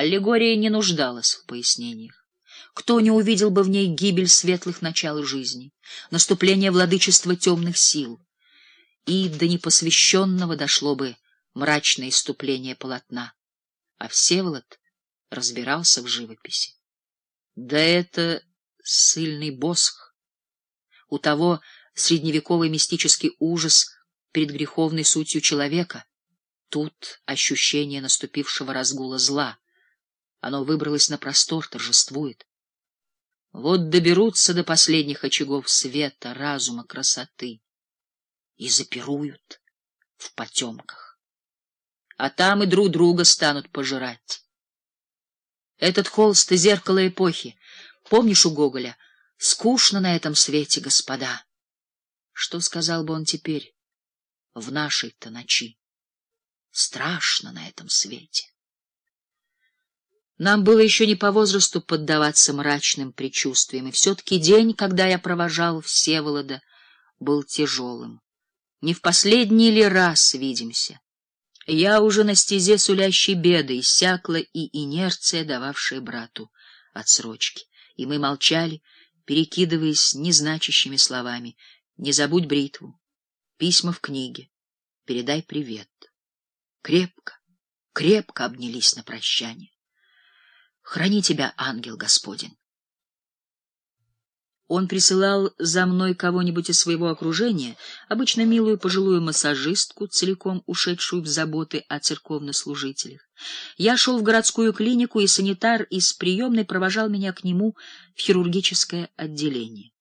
Аллегория не нуждалась в пояснениях. Кто не увидел бы в ней гибель светлых начал жизни, наступление владычества темных сил, и до непосвященного дошло бы мрачное иступление полотна, а Всеволод разбирался в живописи. Да это сильный босх. У того средневековый мистический ужас перед греховной сутью человека. Тут ощущение наступившего разгула зла. Оно выбралось на простор, торжествует. Вот доберутся до последних очагов света, разума, красоты и запируют в потемках. А там и друг друга станут пожирать. Этот холст — зеркало эпохи. Помнишь у Гоголя? Скучно на этом свете, господа. Что сказал бы он теперь в нашей-то ночи? Страшно на этом свете. Нам было еще не по возрасту поддаваться мрачным предчувствиям, и все-таки день, когда я провожал Всеволода, был тяжелым. Не в последний ли раз видимся? Я уже на стезе сулящей беды, иссякла и инерция, дававшая брату отсрочки. И мы молчали, перекидываясь незначащими словами. Не забудь бритву, письма в книге, передай привет. Крепко, крепко обнялись на прощание. Храни тебя, ангел Господень. Он присылал за мной кого-нибудь из своего окружения, обычно милую пожилую массажистку, целиком ушедшую в заботы о церковнослужителях. Я шел в городскую клинику, и санитар из приемной провожал меня к нему в хирургическое отделение.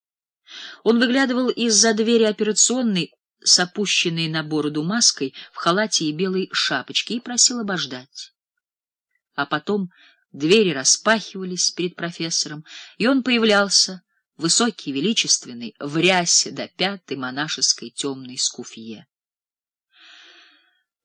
Он выглядывал из-за двери операционной с опущенной на бороду маской, в халате и белой шапочке, и просил обождать. А потом Двери распахивались перед профессором, и он появлялся, высокий, величественный, в рясе до пятой монашеской темной скуфье.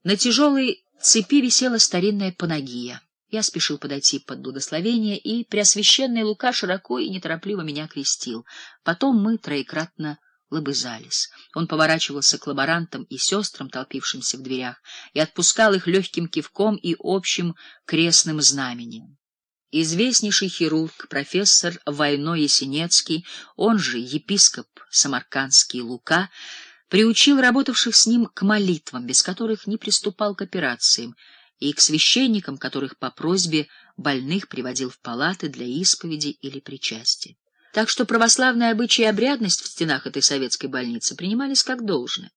На тяжелой цепи висела старинная панагия. Я спешил подойти под благословение, и преосвященный Лука широко и неторопливо меня крестил. Потом мы троекратно лобызались. Он поворачивался к лаборантам и сестрам, толпившимся в дверях, и отпускал их легким кивком и общим крестным знаменем. Известнейший хирург, профессор Войно Есенецкий, он же епископ Самаркандский Лука, приучил работавших с ним к молитвам, без которых не приступал к операциям, и к священникам, которых по просьбе больных приводил в палаты для исповеди или причастия. Так что православные обычаи и обрядность в стенах этой советской больницы принимались как должное.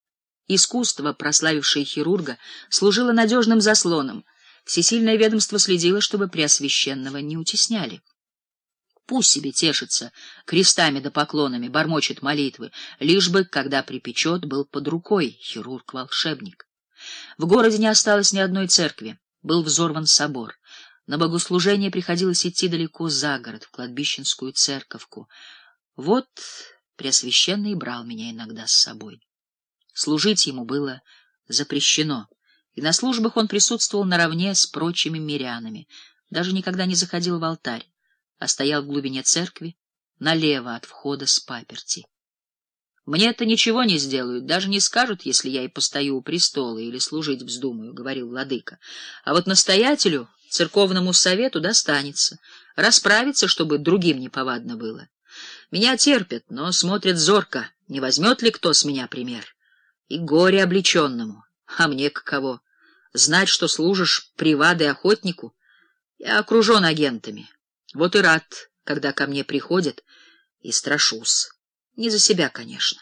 Искусство, прославившее хирурга, служило надежным заслоном. Всесильное ведомство следило, чтобы Преосвященного не утесняли. Пусть себе тешится крестами да поклонами, бормочет молитвы, лишь бы, когда припечет, был под рукой хирург-волшебник. В городе не осталось ни одной церкви, был взорван собор. На богослужение приходилось идти далеко за город, в кладбищенскую церковку. Вот Преосвященный брал меня иногда с собой. Служить ему было запрещено, и на службах он присутствовал наравне с прочими мирянами, даже никогда не заходил в алтарь, а стоял в глубине церкви, налево от входа с паперти. Мне это ничего не сделают, даже не скажут, если я и постою у престола или служить вздумаю, — говорил владыка. А вот настоятелю Церковному совету достанется. Расправиться, чтобы другим неповадно было. Меня терпят, но смотрят зорко, не возьмет ли кто с меня пример. И горе облеченному, а мне каково. Знать, что служишь привады охотнику. Я окружен агентами. Вот и рад, когда ко мне приходят, и страшусь. Не за себя, конечно.